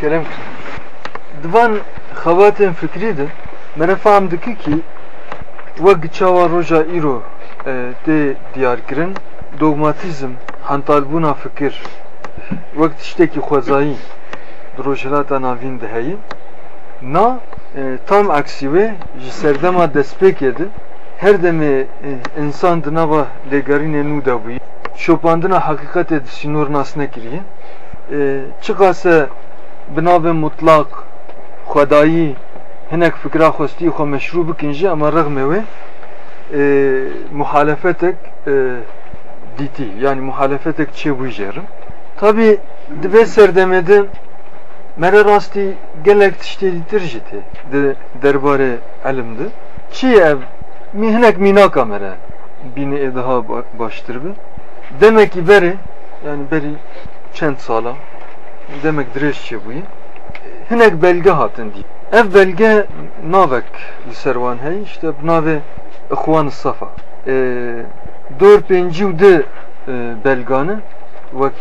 kerem divan xewatin fikrî de me fehm dike ki wek çawa roja îro tê diyarkirin dogmatizm hentalbûna fikir. Wek tiştekî xwezayî di rojhilata navîn de heye na tam aksî wê ji serdema destpêkê de her demê insan di nava lêgerînê nû de bûye şopandina hakikatê di sînor nas nekiriye çiqase binavê mutlak xwedayî hinek fikra xwestî xwe meşrû bikin jî ama rexmê wê muhalefetek dîtî. Yani muhalefetek çêbûyî jêrim tabi dibe serdemê de mere rastî gelek tiştê dîtir jî tê di derbarê elim de. Çi ev? Mî hinek mînaka mere bînê ê daha baştir bi demekî berê yani berî çend sala demek dirêj çêbûyî hinek belge hatin dî ev belge navek li ser wan heye işte navê ixwan safa. Dor pêncî û di belgane wek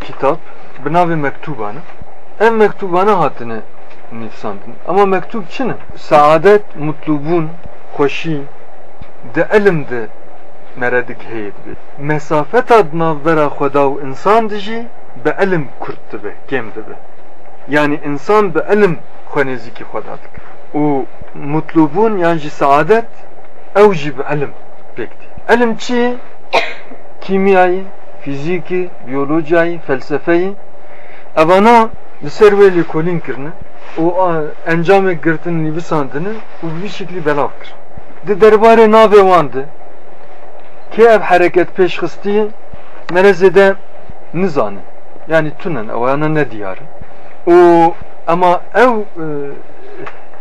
kitap bi navê mektûban ev mektûbane hatine nivîsandin ama mektûb çi ne saadet mutlubûn xweşî di elim de mere digiheyê dibe. Mesafeta di navbera xweda û insan de bi elim kurt dibe kêm dibe yani insan bi elim xwe nêzîkî xweda dike û mutlubûn yan jî saadet jî bi elim dî elim çi kîmyayî fîzîkî biyolojiyayî felsefeyî evana li ser wê lêkolîn kirine û encamek girtin nivîsandine û bi vî şeklî belav kir di derbarê navê wan de kê ev hereket pêşxistiye mere zêde nizanin yani tunen ewayana ne diyarın û ama ew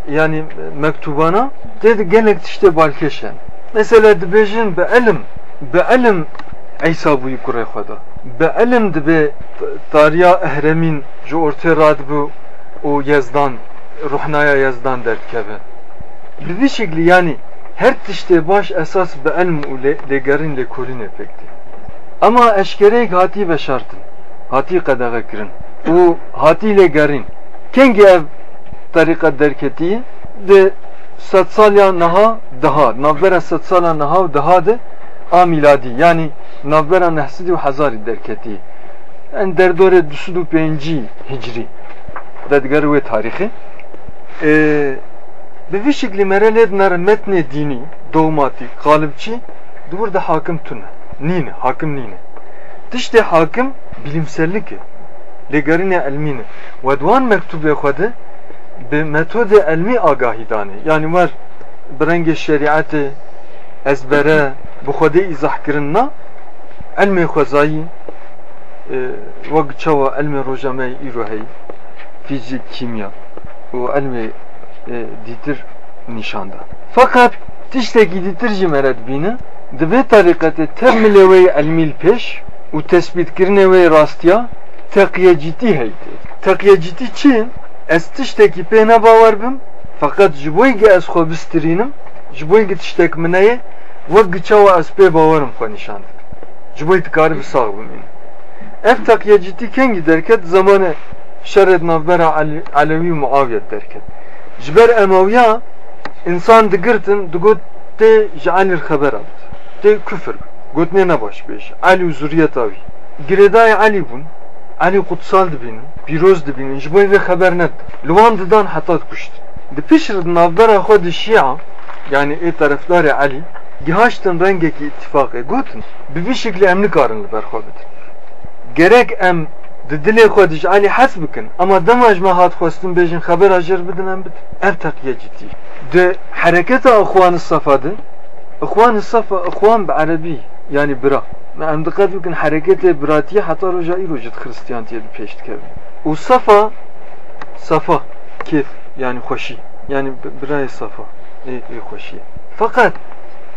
yani mektubana dedi gelek tişte balkeşen. Mesela dibêjin bi elim bi elim Eysa bûyî kurê xwe da bi elim dibe tariya ehremîn ji ortê radibû û yezdan ruhnaya yezdan derdkeve bi vî şeklî yani her tiştê baş esas bi elm û lêgerîn lêkolînê pêk dî ama eşkereyek hatî veşartin hatî qedexe kirin. Û hatî lêgerîn kengî ev tariqa derketiye de sed salya niha daha navbera sed salya niha û daha de a miladi. Yani navbera nehsidî û hezarî derketiye yani derdorê dusud û pêncî hicrî dediger wê tarîxê bi vî şeklî mere lê dinare metnê dînî dogmatî qalibçî dibir de hakim tune nîne hakim nîne tiştê hakim bilimsellik e lêgerînê elmî ne? We diwan mektûbê xwe de bi metode elmî agahî yani var bi rengê şerîetê ezbere bi xwedê îzah kirin na elmê xwezayî wek çawa elmê rojnameyê îro heye fîzik kîmya û elmê dîtir nîşanda. Fakat tiştekî dîtir jî me re dibîne di vê tariqetê elmîl pêş û tespîtkirinê wê rastiya teqiyecîtî heytê teqiyecîtî çi ez tiştekî pê ne bawer bim fakat ji bo ge ez xwe bistirînim ji bo ge tiştek min heye wek çawa ez pê bawerim xwe nîşan dikim ji bo dikarî bi sağ bimînim ev teqiyecîtî kengî derket zamanê şeret navbera Alewî Muaviyet derket. Ji ber Emawiya insan digirtin tê ji Alî xeber alt tê küfür gotnê ne baş pêş Alî û zuriyeta wî girêdayê Alî bûn Alî qutsal dibînin pîroz dibînin ji bo vê xeber net li wan didan heta kuşt di pişr navbera xwe di şîa yani ê tarafdarê Alî gihaştin rengekî ittifaqê gotin bi vî şeklî em nikarin li ber xwe bidin gerek em di dilê xwe dij Alî ama dema ji me hat xwestin bêjin xebera jêr bidin em bidin ev teqiye cidî di hereketa ixwan safa de ixwan safa ixwan bi erebî yani bira. Em diqet bikin hereketê biratiye heta roja îro ji xristiyantiyê di pêş dikevin û safa safa kêf yani xweşî yani birayê safa. Ê ê xweşî fakat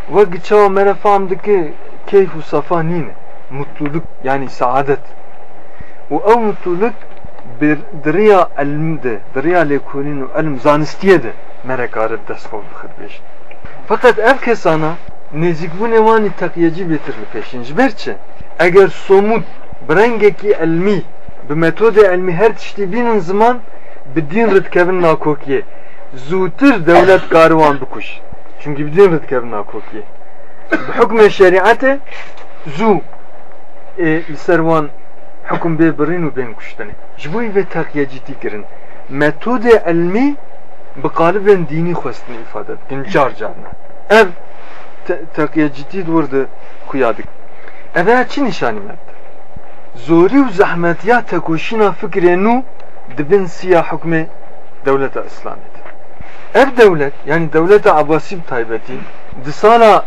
wek çawa me re fehm dike keyf û safa nîne mutluluk yani saadet. Û ew mutluluk bir diriya elm de diriya û elm zanistiye de me re karin destxwe bixir fakat ev kesana nêzîkbûnê wanî teqiyecî bêtir li pêşin ji ber çi eger somut bi rengekî elmî bi metode ilmi her tiştî bînin ziman bi din rıtkevin nakokiye. Zûtir devlet karvan bikuş. Çünkü bi din rıtkevin nakokiye. Bi hukme şeriate zû e, li ser wan hukm bê birîn û bên kuştinê ji bo vê teqiye cidî kirin metode ilmî bi ev takiye ciddi durdu kuyadık. Eve çi nişanim yaptı? Zori u zahmetiya tekoşina fikre nu dibin siya hükmü devlete İslamiyet. Ev devlet yani devlete Abbasim taybeti disana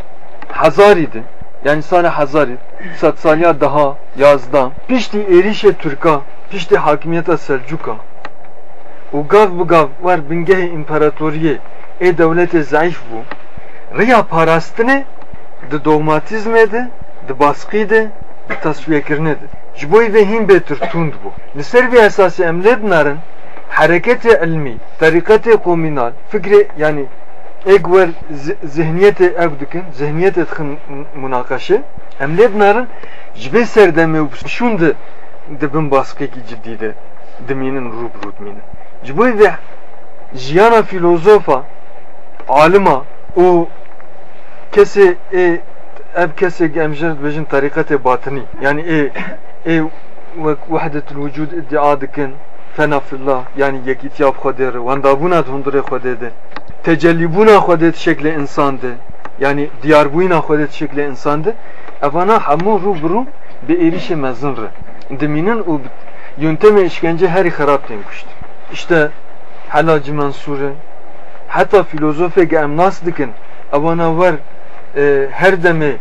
Hazar idi. Yani sana Hazar idi. Satsaliya daha yazda. Pişti erişe Türka. Pişti hakimiyete Selcuka. U gav bu gav var bingehe imparatoriye. E devlete zayıf bu rêya parastinê di dogmatizmê de di baskî de di tasfiyekirinê de ji bo vê hîn tund bû li ser vê esasê em lê binarin hareketê ilmî terîqetê komînal fikrê yani ek wer zihniyetê ev dikin zihniyetê dixin münaqeşe em lê binarin ji vê di dibin baskekî ciddî de dimînin rûbirû dimînin ji bo jiyana filozofa alima û kesê ê ev kesek em jir dibêjin terîqetê batinî yani ê ê wek wehdetul vücud iddia dikin fena fillah yani yekîtiya xwedê re wendabûna hundirê xwedê de tecellîbûna xwedê ti şeklê insan de yani diyarbûyîna xwedê ti şeklê insan de evana hemû rû bi rû bi êrişê mezin re dimînin û yöntemê işkence herî xerab tên kuşt işte Helacı Mansur'e hatta filozofek em nas dikin evana wer e, her demê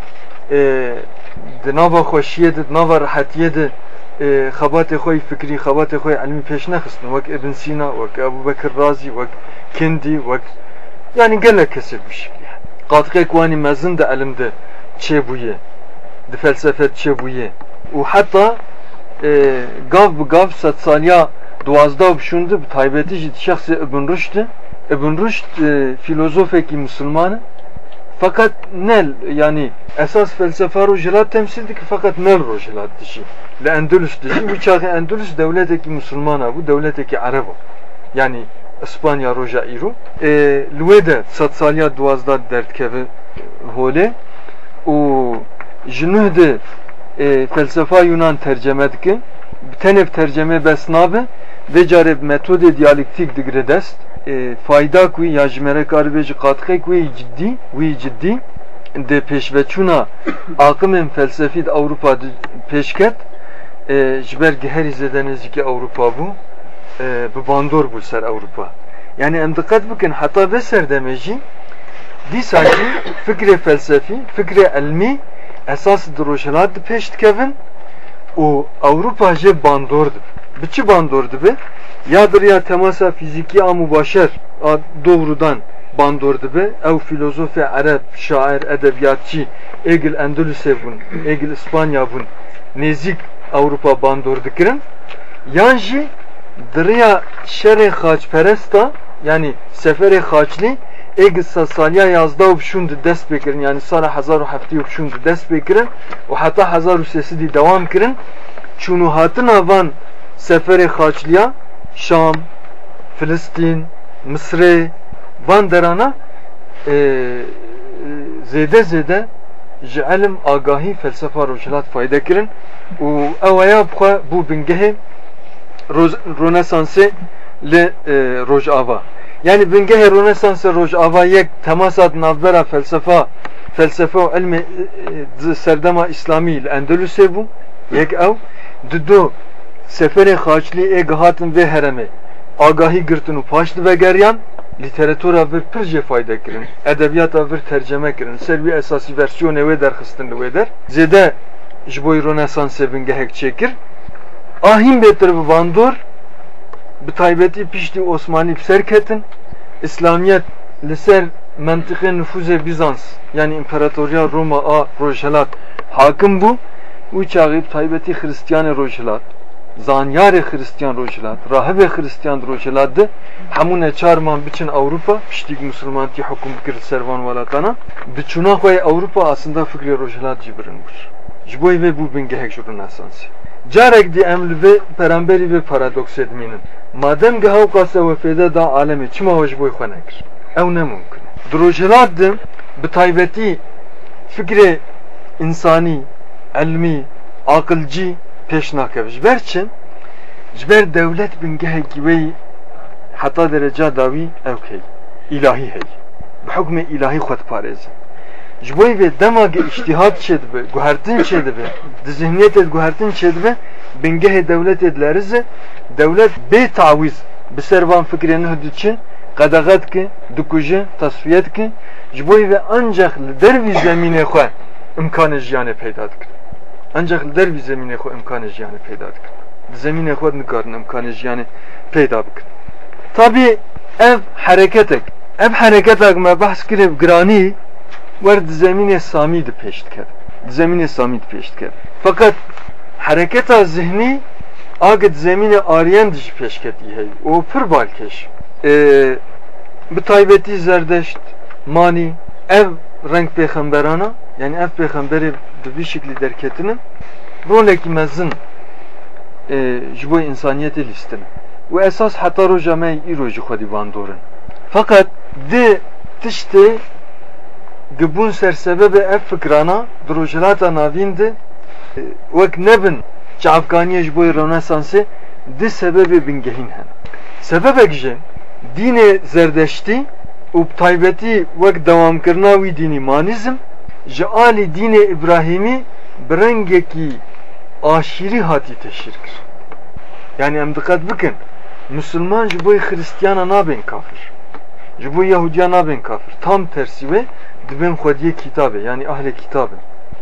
e, di nava xweşiyê de di nava de xebatê xwe fikrî xebatê xwe elmî pêş nexistin wek Ibn Sîna wek Ebu Bekir Razî wek Kindi wek yani gelek kesir bir şey. Qatqek wani mezin de elim de çêbûye di felsefet çêbûye û heta gav bi gav sed saliya duwazda bişûnde bi taybetî jî şexsê Ibn Rüşd Ibn Rüşd filozofekî Müslümanı fakat nel yani esas felsefe rojilat temsil ki fakat nel rojilat dişi. Le Endülüs dişi. Bu çağı Endülüs devleteki Müslümana bu devleteki Araba. Yani İspanya roja iru. E, Lüvede sat salya duazda dertkevi hole. O jinuhde e, felsefa Yunan tercüme dike. Tenef tercüme besnabe ve careb metode diyalektik digre dest fayda kuy ya jmere karbeji katkı kuy ciddi kuy ciddi. De peşveçuna akımın felsefid Avrupa peşket jber geher izledeniz ki Avrupa bu bu bandor bu ser Avrupa. Yani em dikkat bakın hatta ve ser demeji di sanki fikri felsefi fikri ilmi esas droşelat peşt kevin o Avrupa je bandordu biçi bandordu be? Yadır ya temasa fiziki a mübaşer a doğrudan bandordu be? Ev filozofi Arap, şair, edebiyatçı egil Endülüs'e bun, egil İspanya bun nezik Avrupa bandordu kirin. Yanji dırıya şere xaçperesta yani seferi xaçli egil sasaliya yazda upşundu dest bekirin yani sara hazar hafti upşundu dest bekirin. Ve hatta hazar sesi di devam kirin. Çunu hatın avan seferi xaçliya Şam, Filistin, Mısır, Van derana e, zede zede ji ilim agahi felsefa rojilat fayda kirin û ewaya bixwe bû bingehê Rönesansê li e, Rojava. Yani bingehê Rönesansê Rojava yek temasat navbera felsefa felsefe û ilmê e, serdema İslamî li Endülüsê bû yek ew di seferê xaçlî ê gihatin vê heremê agahi girtin û paş divegeryan literatûra vir pir jê fayda kirin edebiyata vir terceme kirin. Ser wî esasî versiyonê wê derxistin li wê der. Zêde ji bo Rönesansê bingehek çêkir ahîn bêtir bi bandor bi taybetî piştî Osmanî serketin. İslamiyet li ser mentıqê nüfuzê Bizans yani İmparatoriya Roma a Rojhelat. Hakim bû û çaxî taybetî Hristiyanê Rojhelat zanyar Hristiyan rojilat, rahibe Hristiyan rojilat de hamune çarman biçin Avrupa, piştik Müslüman ki hukum bikir servan valatana, biçuna koy Avrupa aslında fikri rojilat cibirin bur. Jiboy ve bu bin gehek jurun asansi. Carek di em li vê peramberi vê paradoks edmînin. Madem ge hew qase wefêde da alemê çima hoş boy xwe nekir? Ew nemumkin. Drojelat dim bi taybetî fikrê insanî, elmî, aqilcî pêş nake. Ji ber çi? Ji ber dewlet bingehekî wê heta dereca dawî ew hey. İlahi hey. Bi hukmê ilahî xwe diparêzin. Ji bo vê dema ge iştihat çedibe, guhertin çedibe, di zihniyet et guhertin çedibe, bingehê devletê dilerize, devlet bê tawiz bi ser van fikrê neh diçe, qedeqet ki, dikuje, tasfiyet ki, ji bo vê ancak li dervî zemînê xwe imkanê jiyanê peyda dikin. Dervî zemînê xwe imkanê jiyanê peyda bikin. Tabi ev hareketek, ev hareketek me bahs kirib giranî, wer pêş dikir. Di zeminê samî di pêş dikir. Fakat hareketa zihnî agı di zeminê ariyen dijî pêşketî hey. O pir balkeş. Ee, bi taybetî zerdeşt, manî, ev renk pêxemberana, yani ev pêxemberê di vî şeklî derketinin rolekî mezin e, ji bo insaniyetê lîstin. û esas me îro jî xwedî vandorin. Fakat di tiştê dibûn sersebebe ev fikrana drojilata navîn de wek nebin çavkaniyê ji bo Rönesansê di sebebê bingehîn hen. Sebebek ji dînê zerdeştî û taybetî wek dewamkirina wî dînî manîzm ji alî dînê İbrahîmî bi rengekî aşîrî hatî teşhîr kir. Yani em diqet bikin Müslüman ji bo Hristiyana nabên kafir. Ji bo Yahudiya nabên kafir. Tam tersi ve dibên xwediyê kitabê yani ahlê kitabê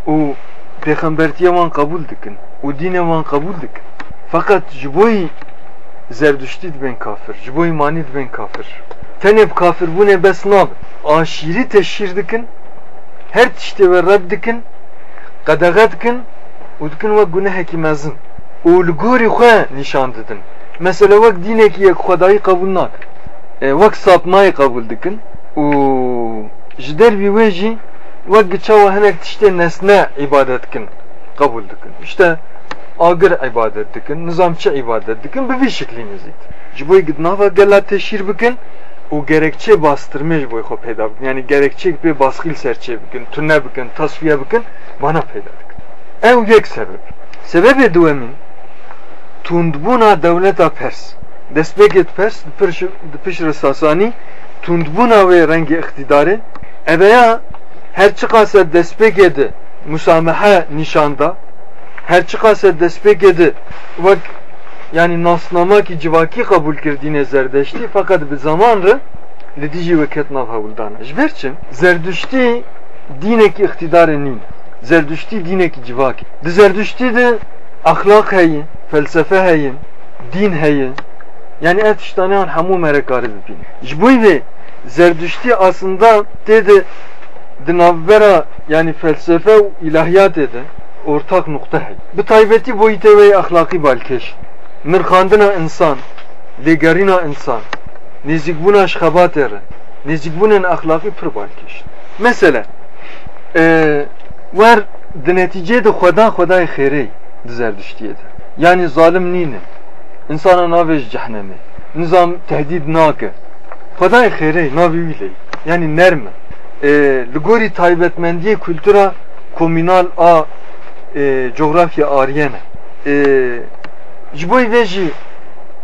û pêxembertiya wan qebûl dikin û dînê wan qebûl dikin fakat ji bo zerdüştî dibên kafir ji bo manî dibên kafir tenê bi kafirbûnê bes nabe aşîrî teşhîr dikin her tiştê ve red dikin qedexe dikin û dikin wek gunehekî mezin. Û li gorî xwe mesela wek dînekî yek xwedayî qebûl nakin wek sapmayê qebûl dikin. Û ji dervî wê jî wek çawa hinek nesne ibadet dikin qebûl dikin. İşte agir ibadet dikin nizamçı ibadet dikin bi vî şeklî nizît ji bo nava gela teşhîr bikin û gerekçe bastırma ji bo xwe peyda bikin yani gerekçe pê baskil serçe bikin tune bikin tasfiye bikin bana peyda dikin ew yek sebeb sebebê duwemîn tundbûna dewleta pers destpêkê pers di pişr sasanî tundbûna wê rengê iktidarê eveya her çıkasa despek de müsamaha nişanda. Her çıkasa despek edi vak yani nasnama ki civaki kabul kirdiğine zerdeşti fakat bir zamanrı lidici ve ketnav havuldana. Jberçim zerdüşti dineki iktidarı nin. Zerdüşti dineki civaki. Di zerdüşti de ahlak heyin, felsefe heyin, din heyin. Yani et iştane an hamu merekarı bibin. Jbuy ve zerdüşti aslında dedi dinavbera yani felsefe ilahiyat ede ortak nokta hey. Bu taybeti boyute ve ahlaki balkeş. Mirkandına insan, legarina insan, nezik buna şkabat ere, nezik bunun ahlaki pır balkeş. Mesela, e, de neticede khoda khoda khiri dizer düştiyedi. Yani zalim nine. İnsana navej cehenneme. Nizam tehdit nake. Khoda khiri navi bile. Yani nerme e, Ligori taybetmendiye kültüra komünal a e, coğrafya ariyene e, jiboy veji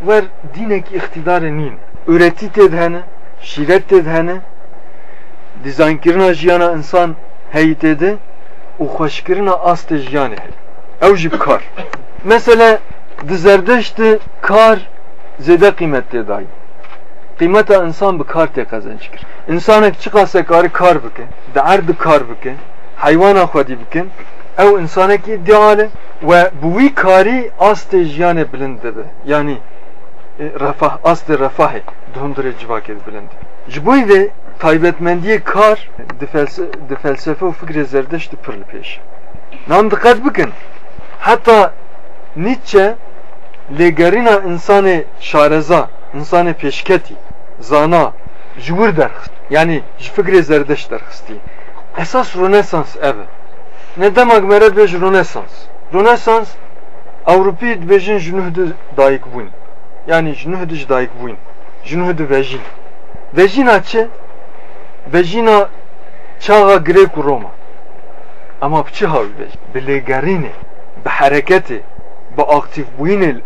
ver dinek iktidarı nin. Üreti tedhene şiret tedhene. Dizaynkirina jiyana insan heyitede u hoşkirina astı jiyane ev jib kar. Mesela dizerdeşti kar zede kıymetli dahi Kıymeta insan bir kar te kazanç kir. İnsanek çıkasa karı kar bike, de kar bike, hayvana xwedî bikin, ew insanekî ideale ve bu wî karî astê jiyanê bilind dibe. Yani e, refah, astê refahê dihundirê civakê bilind. Ji bo vê taybetmendiyê kar di felsefe û fikrê zerdeşt pir li pêş. Nam diqet bikin. Heta Nietzsche lêgerîna insanê şareza, insanê pêşketî zana jwir derxist yani ji fikrê zerdeş esas Rönesans ev ne demek mere bêj Rönesans Rönesans Avrupa'yı dibêjin ji nuh de dayık bûn. Yani ji nuh de ji dayık bûn. Ji nuh de vejîn. Vejîna çi? Vejîna çağa Grek û Roma. Ama bi çi havî vejîn? Bi lêgerînê, bi hereketê, bi aktif bûyînê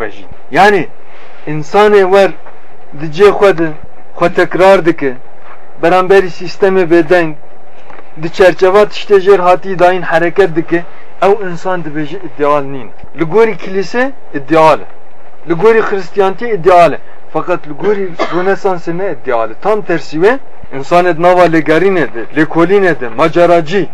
vejîn. Yani insanê wer di cê xwe de xwe tekrar dike beramberî sistemê bêdeng di çerçeva tiştê jêr hatî dayîn hereket ew insan dibêje ideal nîn. Li gorî kilîse ideal. Li gorî Hristiyantiyê ideal e. Fakat li gorî Rönesansê ne ideal e. Tam tersî ve insanê di nava lêgerînê de, lêkolînê de, maceracî,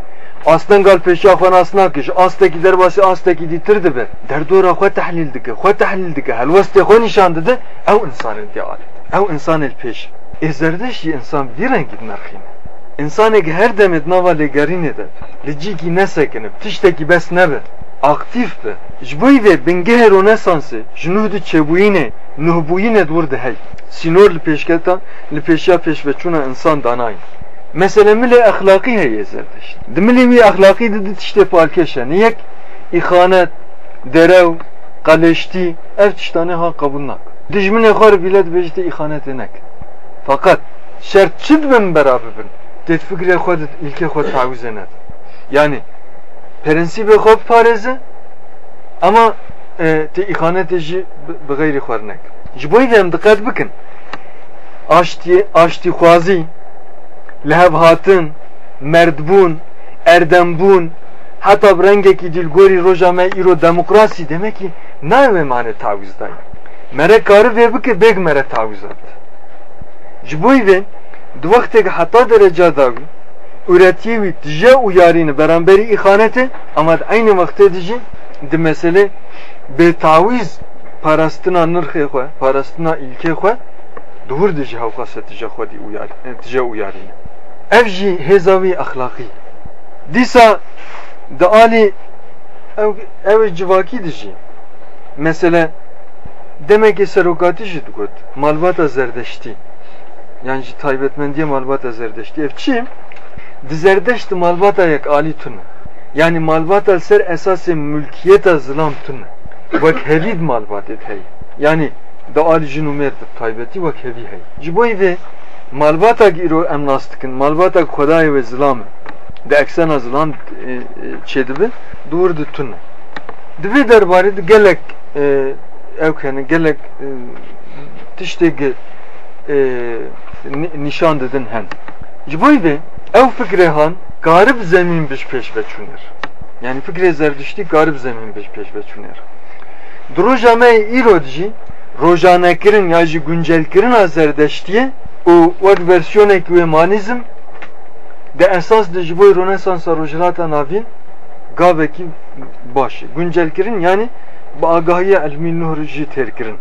Aslan gal peşa xwe nas nakir, astekî derbasî astekî dîtir dibe. Derdora xwe tehlîl dike, xwe tehlîl dike, helwestê xwe nîşan dide, ew insan ideal e. Ew insanê li pêş. E zerdiştî insan bir rengî dinarxîne. İnsaneke her demet nava lêgerînê de li cîkî nesekine, tiştekî bes nebe, aktif be. Ji bo vê bingehê Rönesansê ji nuh di çêbûyînê, nuhbûyînê dwir dihey. Sînor li pêşketa, li pêşiya pêşveçûna insan danayîn. Mesela milê ahlakî heye zerdişt. Di milê wî ahlakî de di tiştê palkeşe. Niyek îxanet, derew, qaleştî, ev tiştanê ha qabûl nak. Dijminê xwe re bîle dibêje te îxanetê nek. Fakat şert çi dibin beraber bin? Têt fikrê xwe de ilkê xwe tawîzê net. Yani prensîbê xwe biparêze ama e, te îxanetê jî bi xeyrî xwe nek. Ji bo vê em diqet bikin. Aştî, aştî xwazî, lehev hatin, merdbûn, erdembûn, heta bi rengekî dilgorî roja me îro demokrasî demek ki nayê mane tawîz dayê. Mere karı vê bike bêg mere tawîz at. Ji bo vê di wexteke heta dereca da wî üretiyê wî tije û yarîne beramberî îxanete ama di aynı wextê de jî di mesele bêtawîz parastina nirxê xwe, parastina îlkê xwe de ji hewqasa tije xwe dî û yarî tije û yarîne. Ev jî hêza wî axlaqî. Dîsa di alî ew ew civakî de jî mesele demekî serokatî jî digot malbata zerdeştî. Yani jî taybetmendiye malbata zerdeştî. Ev çi? Di zerdeşt malbata yek alî tune. Yani malbata ser esasê mülkiyeta zilam tune. Wek hevî malbatê hey. Yani da nûmer di taybetî wek hevî hey. Ji bo vê malbata îro em nas dikin, malbata Xwedayê ve zilam di eksena zilam çêdibe dûr di tune. Di vê derbarê di gelek ew kene gelek tiştekî nişan didin hen. Ji bo vê ew fikrê han garib zemîn biş pêş veçûnir. Yani fikrê zerdüştî garib zemîn biş pêş veçûnir. Di roja me îro jî rojanekirin ya jî guncelkirina zerdeştiye û wek versiyonekî wê manîzm de esas de ji Rönesansa rojhilata navîn gavekî baş e. Guncelkirin yani bi agahiya elmî nuh jî têrkirin.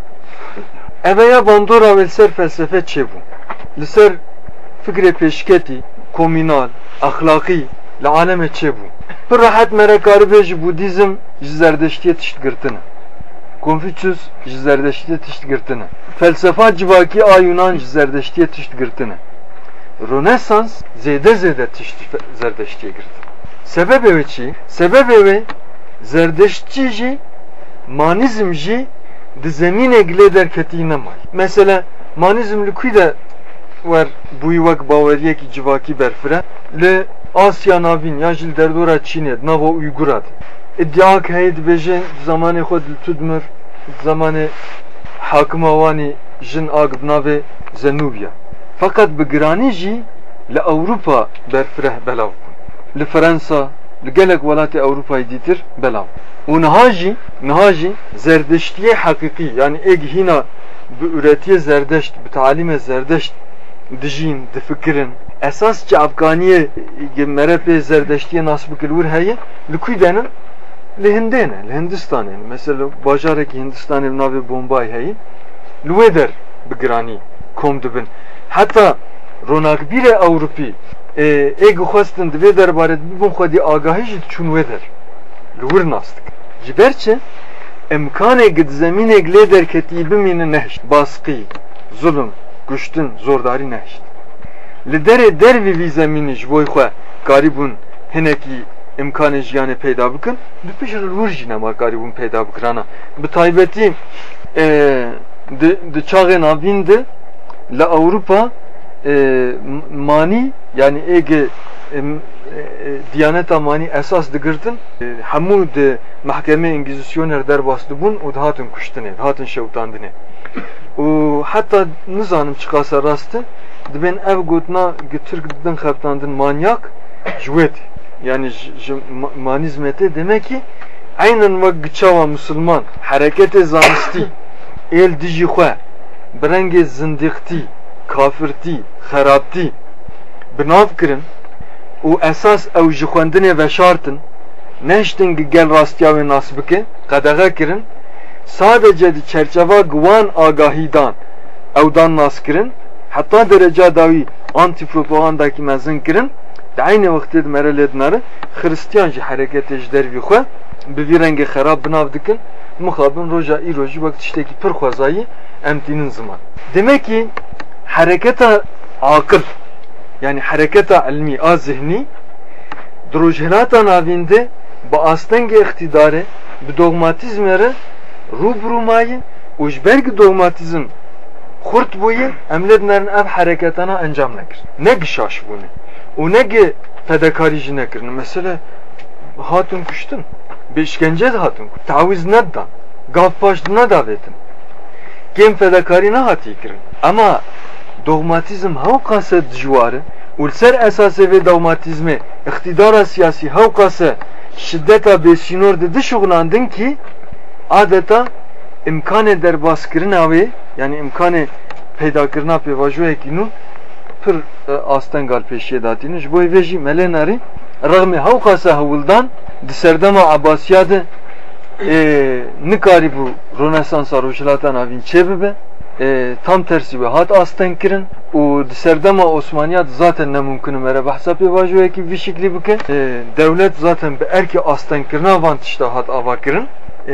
Ve ser felsefe çêbû. Li ser fikrê pêşketî, komînal, ahlakî li alemê çêbû. Pir rahat mere karibê ji Budîzm ji zerdeştiye tişt girtine. Konfüçyüs ji zerdeştiye tişt girtine. Felsefa civakî a Yunan ji zerdeştiye tişt girtine. Rönesans zêde zêde tişt zerdeştiye girtin. Sebep evi çi? Sebep evi zerdeştçi jî manizm jî di zemînê gilê derketî nemay. Mesela manizm li kuî de wer bûyî wek baweriyekî civakî berfire li Asya navîn ya jî li derdora Çînê nava Uygura de. İddia ki heyê dibêje zamanê xwe dil tu dimir zamanê hakima wanî jin ag bi navê. Fakat bi giranî jî li Ewropa belav bûn. Li Fransa, li gelek welatê Ewropayê dîtir belav. Niha jî zerdeştiye hakîqî yani êg hîna bi üretiye zerdeşt bi talîmê zerdeşt dijîn difikirin esas çi Afganiye mere pê zerdeştiye nas bikir wir heye li kuî denin li Hindê ne li Hindistanê ne mesela bajarekî Hindistanê bi navê Bombay heye li wê der bi giranî kom dibin. Heta ronakbîrê Ewropî êg xwestin di vê derbarê bibin xwedî agahî jî çûn wê der ji ber çi imkanê di zemînek lê derketî bimînin nehişt baskî zulm kuştin zordarî nehişt li derê dervî vî zemînî ji bo xwe karî bûn hinekî imkanı jiyane peyda bikin bi pişir rur jine makarî bûn peyda bikirana. Bi taybetî e, di, çaxên avîn de li Avrupa e, mani yani ege e, e, Diyaneta mani esas digirtin e, hemû di mahkeme İngilizasyoner derbastı bun û dihatin kuştinê dihatin şewtandinê û heta nizanim çıkasa rastı dibên ev gotina Türk didin xebtandin manyak ji yani ji mani zmetê demek ki aynen vek giçava Müslüman harekete zanistî el bi rengê zindiqtî kafirtî xerabtî binav kirin û esas ew ji xwendinê veşartin neştin gel rastiya wê nas bike qedexe kirin sadece di çerçeva guvan agahîdan ew dan nas kirin heta dereca dawî anti propagandakî mezin kirin di aynı wextê di merelê dinare Hristiyan ji hareketê ji dervî xwe bi vî rengê xerab binav dikin muxabin roja îro jî wek tiştekî pir xwezayî em tînin ziman. Demek ki hareketa akıl yani hareketa ilmi a zihni drojhelata navinde ba astenge iktidarı bi dogmatizmere rubrumayı ujberg dogmatizm kurt boyu emlednerin ev hareketana encam nekir. Ne gişaş bunu. O ne ge fedakarici nekirin. Mesela hatun kuştun. De hatun. Taviz neddan. Gafpaştına davetin. Gem fedakarine hati kirin. Ama kase dijwarı û ser esasê vê dogmatizmê iktidara siyasî haw kase şiddeta bêsînor de dişuxlandin ki adeta imkanê derbaskirina wê yani imkanê peydakirina pêvajoyekî nû pir astengal pêşiye datîne ji bo vê jî melê nerî rexmê haw kase hewildan di serdema Abbasiya de nikarî bû Rönesansa rojhilata e, tam tersi ve hat astan kirin. U serdema Osmaniyat zaten ne mümkün mere bahsa pe vajoye ki bir şekli bike e, devlet zaten be erki astan kirna vantişta hat ava kirin. E,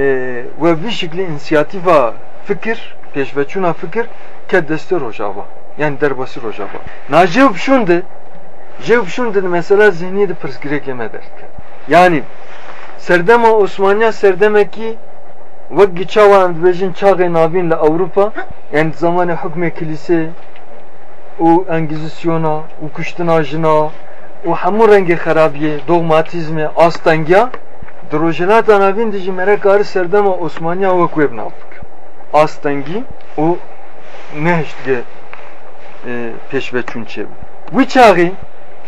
ve bir şekli inisiyatifa fikir peşveçuna fikir ke deste rojava. Yani derbası rojava. Na jevb şunde jevb şunde mesela zihni de pırs girek yeme yani serdema Osmaniya serdemeki وەک گیچاوان دبێژین چاغێ ناوین لە ئەوروپا یان زمانی حکمێ کلیسێ و ئەنگیزسیۆنا و کوشتنا ژنا و هەموو ڕەنگی خراپیە دۆغماتیزمێ ئاستەنگیا درۆژناتا ناوین دژی مەرە کاری سەردەمە ئۆسمانیا وەک وێ بناو بکە ئاستەنگی و نهشتگە پێشبە چون چێ وی چاغی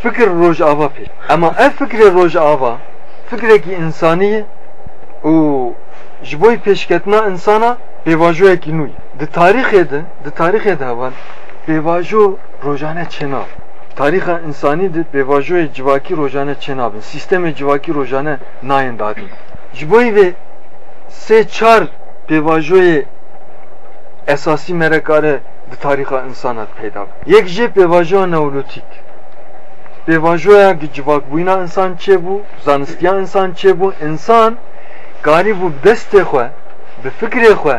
فکر ڕۆژ ئاوا پێ ئەمە ئەف فکرێ ڕۆژ ئاوا فکرێکی ئینسانیە و ji bo pêşketina insana pêvajoyekî nû di tarîxê de di tarîxê de hevan pêvajo rojane çênav tarixa insanî di pêvajoyê civakî rojane çênabin sistemê civakî rojane nayên dadîn. Ji bo vê sê çar pêvajoyê esasî merekare di tarixa insana peyda yek jê pêvajoya neolîtik pêvajoya civakbûyîna insan çêbû zanistiya insan çêbû insan قاری بو دست خو به فکر خو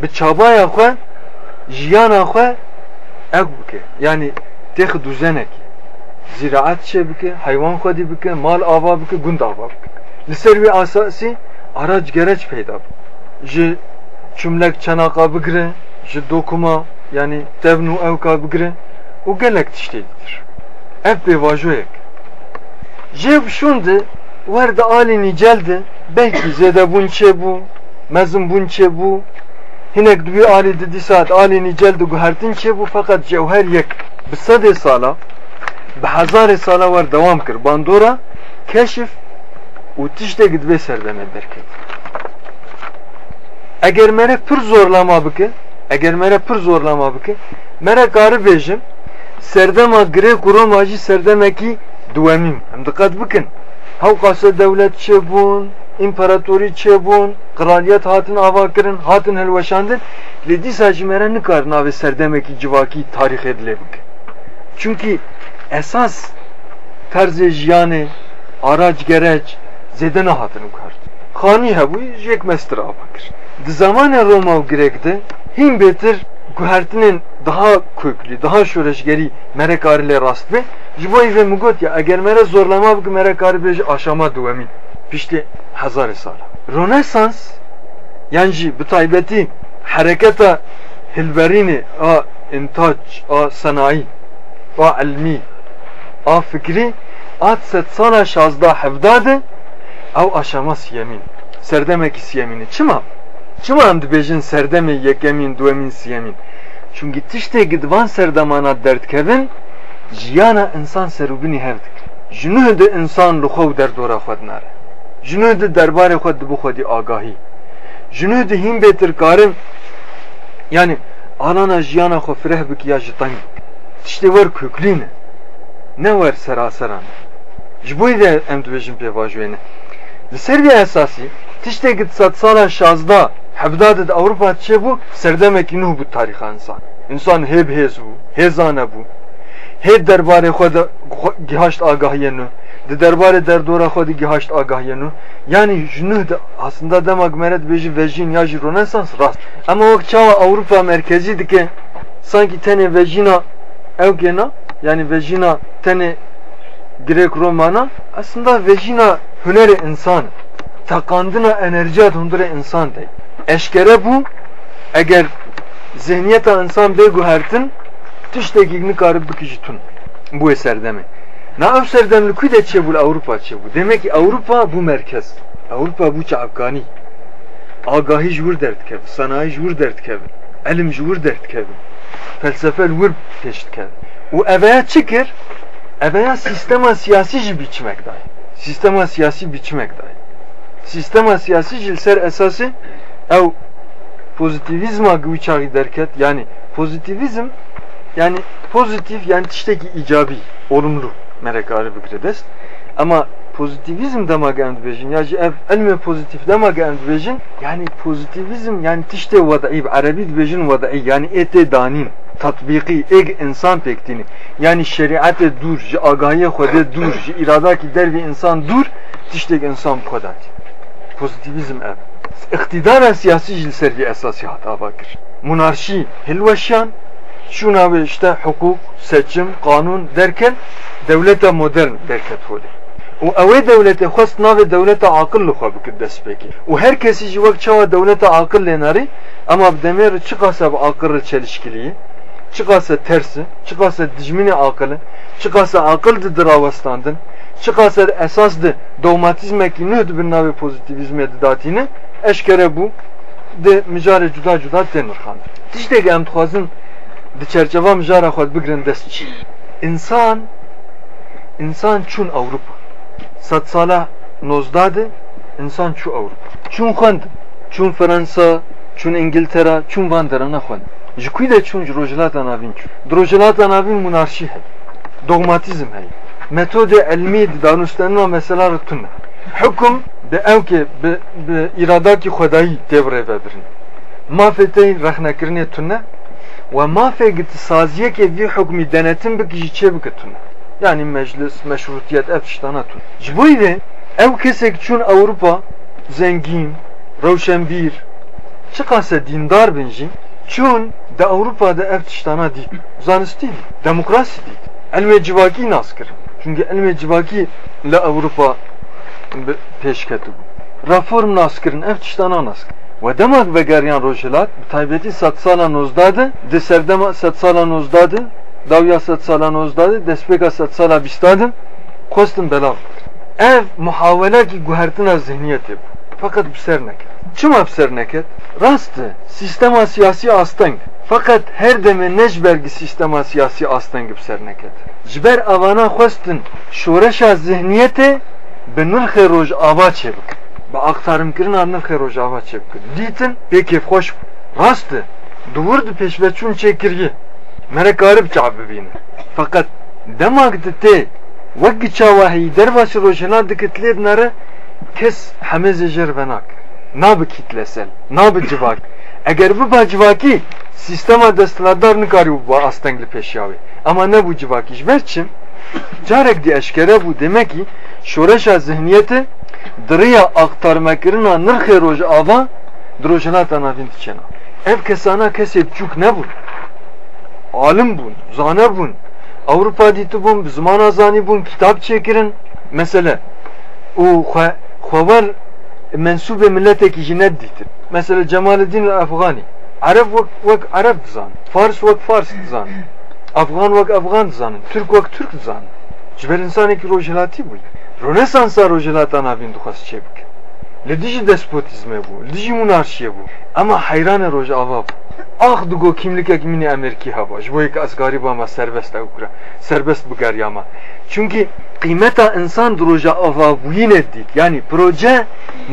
به چابای خو جیان خو اگ بکه یعنی تخ دوزنک زراعت چه بکه حیوان خودی بکه مال آوا بکه گند آوا بکه لسر وی اساسی araç gereç peyda ji çümlek çanaka bigire ji dokuma yani tevnu evka bigire o gelek tiştelidir ev bevajoyek jev şundu Verde alini geldi. Belki zede bunçe şey bu. Mezun bunçe bu. Hinek şey duvi ali dedi saat alini geldi guhertin çe bu fakat cevher yek. Bisade sala. Behazare sala var devam kır. Bandora keşif u tişte gidve serdeme berket. Eğer mere pür zorlama bike, eğer mere pür zorlama bike, mere karı bejim, serdema gre kuromacı serdemeki duemim. Hem dikkat bıkın. Havkası devlet çebun, imparatori çebun, kraliyet hatin avakirin, hatin helveşandin. Ve disa jimere nikar nave serdemeki civaki tarih edilebik. Çünkü esas tarzı jiyane, araç gereç, zedene hatin ukart. Khani hebu jek mestra avakir. Di zamanı Roma girekte, him betir guhertinin daha köklü, daha şöreşgeri merekariyle rast be. Jiboy ve mugot ya eğer mere zorlama bu merekari be aşama duvemin. Pişti hazar sala. Rönesans yani bu taybeti hareketa hilberini a intaç a sanayi a ilmi a fikri at set sana şazda hevdadı ev aşama siyemin. Serdemek siyemini. Çima? Çima em dibêjin serdemê yekemîn duemîn siyemîn Çünkü tiştê gidvan serdemana derdkevin jiyana insan serûbinî hev dikir ji nû de insan û derdora ji nû de derbarê xwe dibû xwedî agahî ji nû de hîn bêtir karin yani alana jiyana xwe fireh bikî ya ji teng tiştê wer köklî ne wer seraseran bo de em dibêjin pêvajoyê ne li ser vê esasî tiştê gid sed sala şazda Hevdad Avrupa çe bu serdemekî nû bu tarixa insan. İnsan hêb hêz bû, hêzane bû. Hê derbarê xwe de gihaşt agahiye nû. Di derbarê derdora xwe de gihaşt agahiye nû. Yani nû de aslında demek meret bêjî vejîn ya jî Rönesans rast. Ama wek çawa Avrupa merkezî dike sanki tenê vejîna ewkêna yani vejîna tenê Grek Romana aslında vejîna hünerê insan. Takandına enerjiyat hundure insan değil eşkere bu eğer zihniyeta insan begu hertin tiştekini karib bikijitun bu eserde mi? Na ev serdemlikü de çebul Avrupa çebu. Demek ki Avrupa bu merkez. Avrupa bu çavkani. Agahi jvur dert kev, sanayi jvur dert kev, elim jvur dert kev, felsefe jvur peşt kev. O evaya çıkır, evaya sistema siyasi ji biçmek dahi. Sistema siyasi biçmek dahi. Sistema siyasi jilser esası ev pozitivizma çağı derket yani pozitivizm yani pozitif yani tişteki icabi olumlu. Merekari bükredest. Ama pozitivizm emd bejin yani ev elme pozitif emd bejin yani pozitivizm yani tişte vadai arabi bejin vadai yani ete danin tatbiki eg insan pektini yani şeriat dur ji agahiye xwede dur ji irada ki dervi insan dur tiştek insan kodat pozitivizm ev iktidara siyasi jil servi esası hata bakır. Monarşi hilveşyan şuna ve işte hukuk, seçim, kanun derken devlete modern derket holi. و اوه دولت خواست ناو دولت عاقل لخوا بکر دست بکی و هر کسی جی وقت چاوا دولت عاقل لیناری اما بدمیر çıkasa bu akıl çelişkiliği çıkasa tersi çıkasa dijmini akılı çıkasa akıldı dravastandın çıkasa esasdı dogmatizmek nöd bir navi pozitivizme datini eşkere bu de mijare cuda cuda denir xandır. Tiştek em dixwazin di çerçeva mijara xwe bigrin dest. İnsan insan çun Avrupa. Sed sala nozdade insan çu Avrupa. Çun xwend çun Fransa, çun İngiltere, çun van derana xwend. Ji kuy de çun ji rojilata navîn çû. Di rojilata navîn monarşî. Metode elmî di danûstanina mesela tune. Hüküm de ev ki bi iradaki xwedayî tevre vebirin. Mafê te rexnekirinê tune ve mafê gitisaziyekê vî hukmî denetim bikî jî çê bike tune. Yani meclis, meşrutiyet ev tiştana tune. Ji bo de ev kesek çûn Avrupa çi qase dîndar bin jî çûn de Avrupa'da ev tiştana dît. Zanistî dît, demokrasî dît. Elmê civakî nas kir. Çünkü elmê civakî naskirin ev tiştana naskir. Ve demek vegeriyan rojilat taybeti sat sala nozdadı, de serdema sat sala nozdadı, davya sat sala nozdadı, despeka sat sala bistadı, kostun belav. Ev muhavele ki guhertina zihniyeti bu. Fakat bir ser neket. Çima bir ser neket? Rastı. Sistema siyasi asteng. Fakat her deme necbergi sistema siyasi asteng bir ser neket. Jber avana xwestin şoreşa zihniyete به نرخ روز آوا چه بک با اقتارم کردن نرخ روز آوا چه بک دیتن پێکێ خۆش ڕاستە دوورد پێشبە چون چێکردی مەرە کارب چاو ببینە فقط دەماک تێ وەک چاواهی دەرباسی ڕۆژهێنا دکت لێ بنەرە کەس هەمێ زێژێر بە ناک نابکیت لەسەر نابت جواک ئەگەر ببا جواکی سیستەما دەستلادار نکاری و با ئاستەنگ لە پێشیاوێ ئەمە نەبوو جواکیش Carek di eşkere bu demek ki şoreşa zihniyete diriya aktarmakirina nırxe roj ava drojna tanavin diçena. Ev kesana kesip çuk ne bun? Alim bun, zane bun. Avrupa diti bun, zaman azani bun, kitap çekirin. Mesela o xavar mensube milleteki jinet ditir. Mesela Cemaleddin Afgani. Arap vek, vek Arap zan. Fars vek Fars zan. Afgan vak Afgan zan. Türk vak Türk zan. Jiber insaneki rojilati bu. Rönesansa rojilatan avin duhas çebik. Lidiji despotizme bu. Lidiji monarşiye bu. Ama hayran roj ava bu. Ah dugo kimlik ekmini Ameriki hava. Jboy ki asgari bama serbest avukra. Serbest bu garyama. Çünkü kıymeta insan droja ava buyin ettik. Yani proje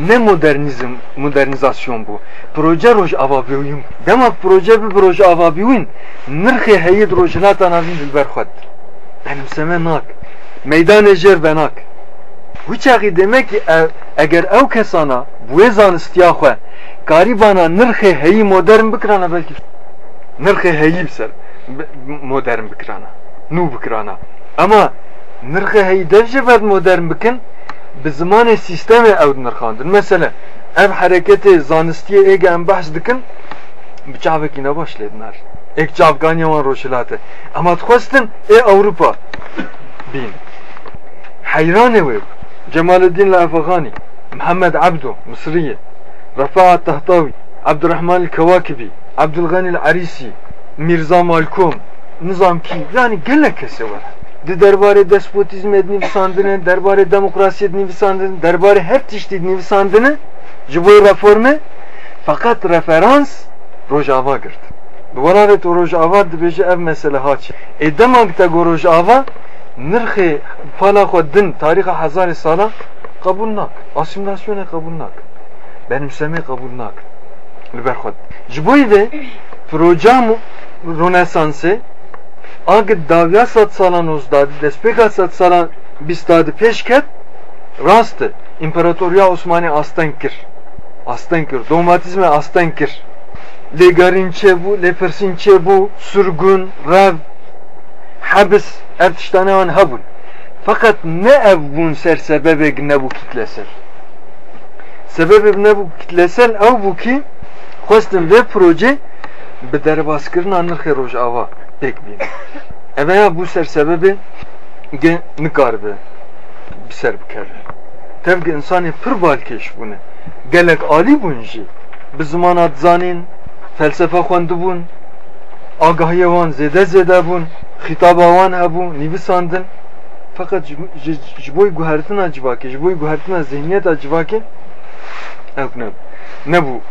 ne modernizm, modernizasyon bu. Proje roj ava buyum. Demek proje bir proje ava buyun. Nırkı heyid rojilatan avin dilberxat. Benim seme nak. Meydan ejer benak. Bu çağı demek ki eğer ev kesana bu ezan istiyaxwe garibana nırxı heyi modern bikrana belki. Nırxı heyi ser modern bikrana nu bikrana ama nırxı heyi devce ver modern bikin bi zamanı sistemi ev nırxandın mesela ev hareketi zanistiye ege en bahs dikin bi çaveki ne başladılar. Ek çavganya var roşilate. Ama txwestin e Avrupa. Bin. Hayran ev Cemaleddin Afghani, Muhammed Abdu, Mısriye, Rafa'a Tahtavi, Abdurrahman el-Kevakibi, Abdülgani el-Arisi, Mirza Malkum, Nizamki, yani gelekesi var. De derbare despotizm edini sandını, derbare demokrasi edini sandını, derbare her tişti edini sandını, jibo reforme, fakat referans Rojava girdi. Duvara ret Rojava dibeji ev mesele haçi. E demak da Rojava, nirxê fala din tarixa hezarê sala kabul nak. Asimilasyona kabul nak. Benimseme kabul nak. Liber xwe. Ji bo ve proja Rönesansı agı davya sat salan uzdadı, despeka sat salan bistadı peşket rastı. İmparatorya Osmani astenkir. Astenkir. Domatizme astenkir. Le garinçe bu, le persinçe bu, sürgün, rev, habis, ertiştane van habun. Fakat ne ev bun ser sebebi ne bu kitlesel? Sebebi ne bu kitlesel ev bu ki Xwestin ve proje bi derbaskirina nirxê rojava pêk bîne. Eveya bu ser sebebi ge nikaribe bi ser bikeve. Tevge insanê pir balkêş bûne. Gelek alî bûn jî bi zimana dizanîn, felsefe xwendibûn, agahiye wan zêde zêde bûn, xîtaba wan hebû, nivîsandin. Fakat ji bo guhertina civakê, ji bo guhertina zihniyeta civakê ew ne ne bu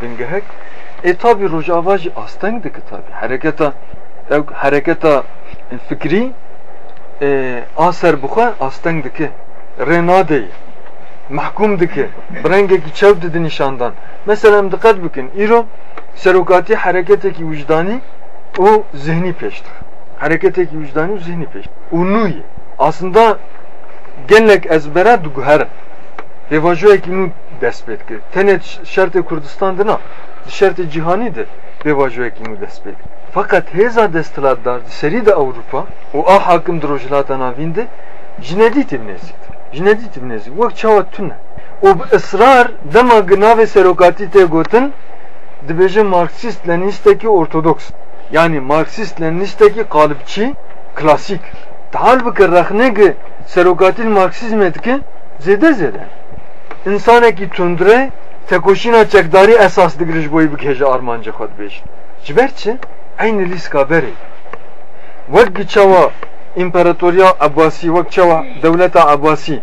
dingehek e tabi rojava jî asteng dike tabi hareketa ew hareketa fikri e, a serbixwe asteng dike rê mahkum dike birengekî çev didi nîşandan mesela diqet bikin vicdanî û zihnî pêş dixin hareketekî vicdanî û zihnî pêş û nû ye aslında gelek ezbere duguherin Revajiyekî nû dest pê dikir tenê şertê Kurdistan dina di şertê cîhanî de revajiyekî nû dest pê dikir fakat hêza destilatdar di serî de Ewropa û a hakim di rojhilata navîn de ji tê binêzî wek çawa tune. Bi ısrar dema navê serokatî tê gotin dibêje Marksist Leninisteki Ortodoks. Yani Marksist Leninisteki kalıpçı klasik. Halbuki rexnegi serokatîl Marksizmê dike zêde zêde insanekî tundre tekoşîna çekdarî esas digir ji bo bikêje armanca xwe dibêjin ji ber çi eynî lîska berê Abbasî wek çawa dewleta Abbasî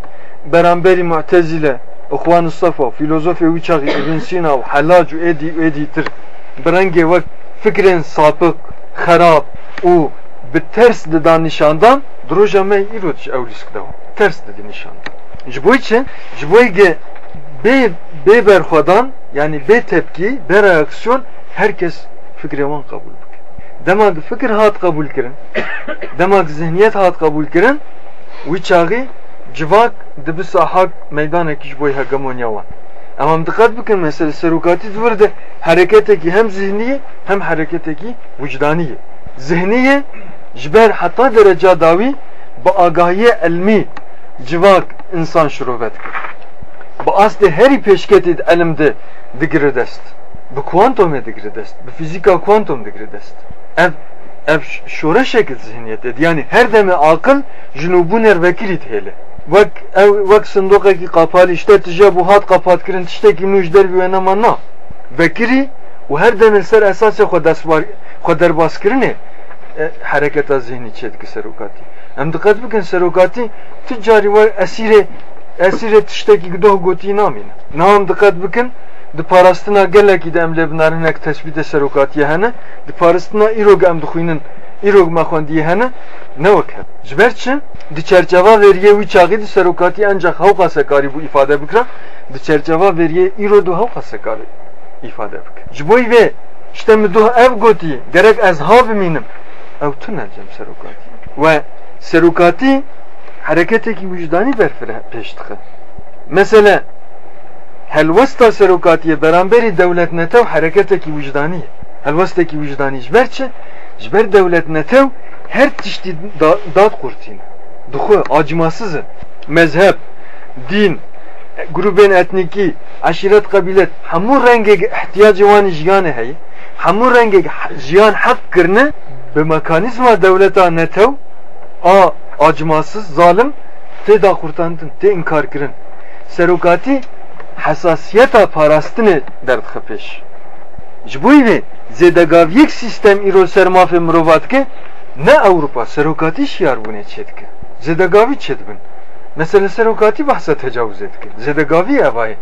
beramberî Mu'tezile İhwan Safa filozofê wî çaxî İbn Sîna û Hellâc û êdî û êdî tir bi rengê wek fikrên sapık xerab û bi ters dida nîşandan droja me ew lîsk de ters didi nîşandan ji bo çi ji bo ge bê bê berxwedan yani bê tepkî bê reaksiyon herkes fikrê wan kabul demek fikir hat kabul kirin. Demek zihniyet hat kabul kirin. Wî çaxî civak dibi sahak meydanekî ji bo hegemonya wan. Ama dikkat bikin mesela serokatî divir de hareketekî hem zihniye hem hareketekî vicdaniye zihniye ji ber heta dereca dawî bi agahiye elmî civak insan şurovet kir. Bi asli herî pêşketê elim de digire dest. Bi kuantomê digire dest. Bi fîzîka kuantom digire dest ev ev şura şekil zihniyettedir. Yani her deme akın junubuner vekilit hele. Vak ev vak sındoka ki kapalı işte tice bu hat kapat kirin işte ki müjder bir önem na. Vekiri ve her deme ser esası e kodas var kodar bas kirine hareketa zihni çetki serukati. Em dikkat bikin serukati ticari var esire esire tişteki gidoh goti namine. Nam dikkat bikin di parastina gelekî de em lê binarin tespîtê serokatiye hene di parastina îrog em dixwînin îrog me xwendiye hene ne wek heb çi? Di çerçeva veriyê wî çaxî di serokatî encak hewqa sekarî bû îfade bikira di çerçeva veriyê îro du hewqa sekarî îfade bike ji bo işte mi du ev gotî gerek ez ha bimînim. Ew tu necem serokatî ve serokatî hareketekî vicdanî berfir pêş dixe mesele helvesta serokatiye beramberi devlet netev hareketeki vicdani. Helvesteki vicdani jber çe? Jber devlet netev her tişti da, dat kurtin. Duhu acımasızı. Mezhep, din, gruben etniki, aşiret kabilet, hamu renge ihtiyacı van jiyane hey. Hamu renge jiyan hak kırne be mekanizma devleta netev a acımasız, zalim te da kurtandın, te inkar kırın. Serokati حساسیتا پاراستن درد خپش. جبوی وی زیدگاویک سیستم ایرو سرماف مروات که نه اروپا سروکاتی شیار بونه چید که. زیدگاوی چید بن؟ مثلا سروکاتی بحثا تجاوز ed که. زیدگاوی اوای.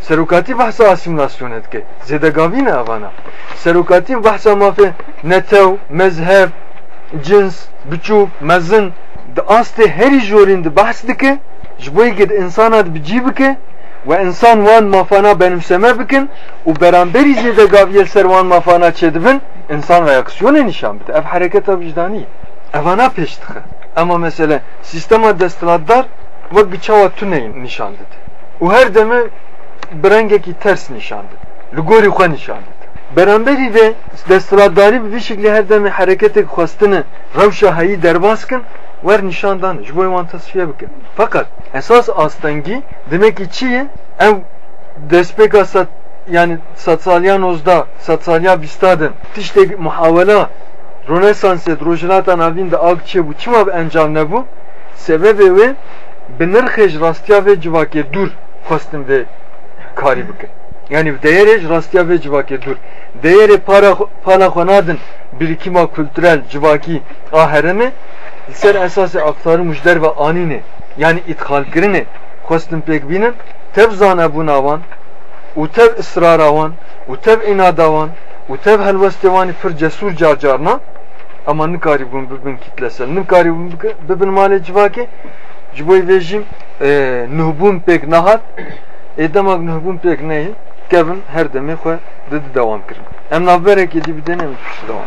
سروکاتی بحثا اسیملاسیون ed که. زیدگاوی نه اوانا سروکاتی بحثا مافه نتو مذهب جنس بچوب مزن د است هری جورین د بحث دکه جبوی گد انسانات بجی بکه ve insan van mafana benimseme bikin u beramberi zede gaviye servan mafana çedibin insan reaksiyonu nişan bide ev hareketa vicdani. Evana peştixi ama mesele sistema destiladar ve gıçava tüneyin nişan dedi u her deme brengeki ters nişan dedi lugori xwe nişan dedi beramberi ve destiladari bir şekilde her deme hareketek xwestini revşa hayi derbaskin ver nişandan ji bo tasfiye bikin fakat esas astengi demek ki çiye ev despeka sat yani Satsalyanoz'da Satsalya Vistad'ın tişte muhavela Rönesanset rojinata navin de akçe bu. Çima encam ne bu? Sebebi ve binirxej rastya ve civake dur kostum ve kari bikin yani değeri rastya ve civake dur. Değeri para para konadın birikima kültürel civaki aheremi ser esası aktarı müşder ve anini yani ithal kirini kostum pek binin tev zane bu navan u tev ısrara wan u tev inada wan u tev helveste wan pir cesur car carna ama nikari bun bibin kitlesel nikari bun bibin male civake jiboy vejim nuhbun pek nahat edemak nuhbun pek neyi kevin her deme xwe dedi devam kirin em navberek yedi bir denemiş devam